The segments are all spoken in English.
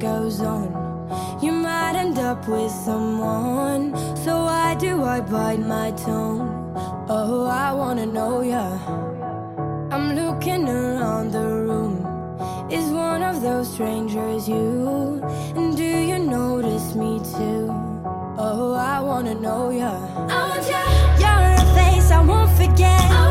goes on, you might end up with someone. So why do I bite my tongue? Oh, I wanna know ya. I'm looking around the room. Is one of those strangers you? And do you notice me too? Oh, I wanna know ya. I want ya. You're a face I won't forget. I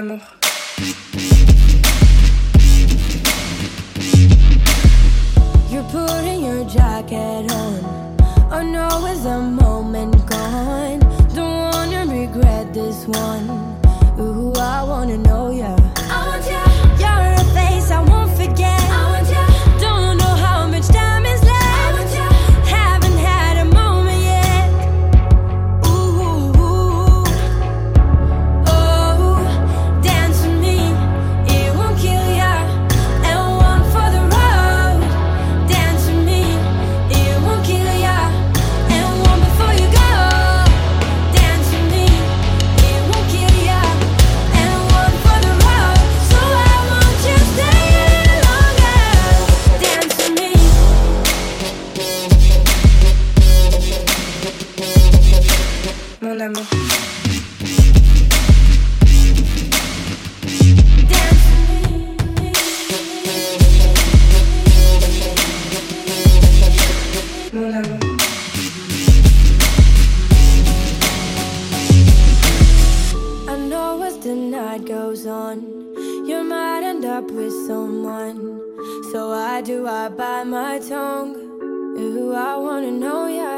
Mon amour. You're putting your jacket on. Oh no, is a moment I know as the night goes on, you might end up with someone. So why do I bite my tongue? Ooh, I wanna know ya. Oh,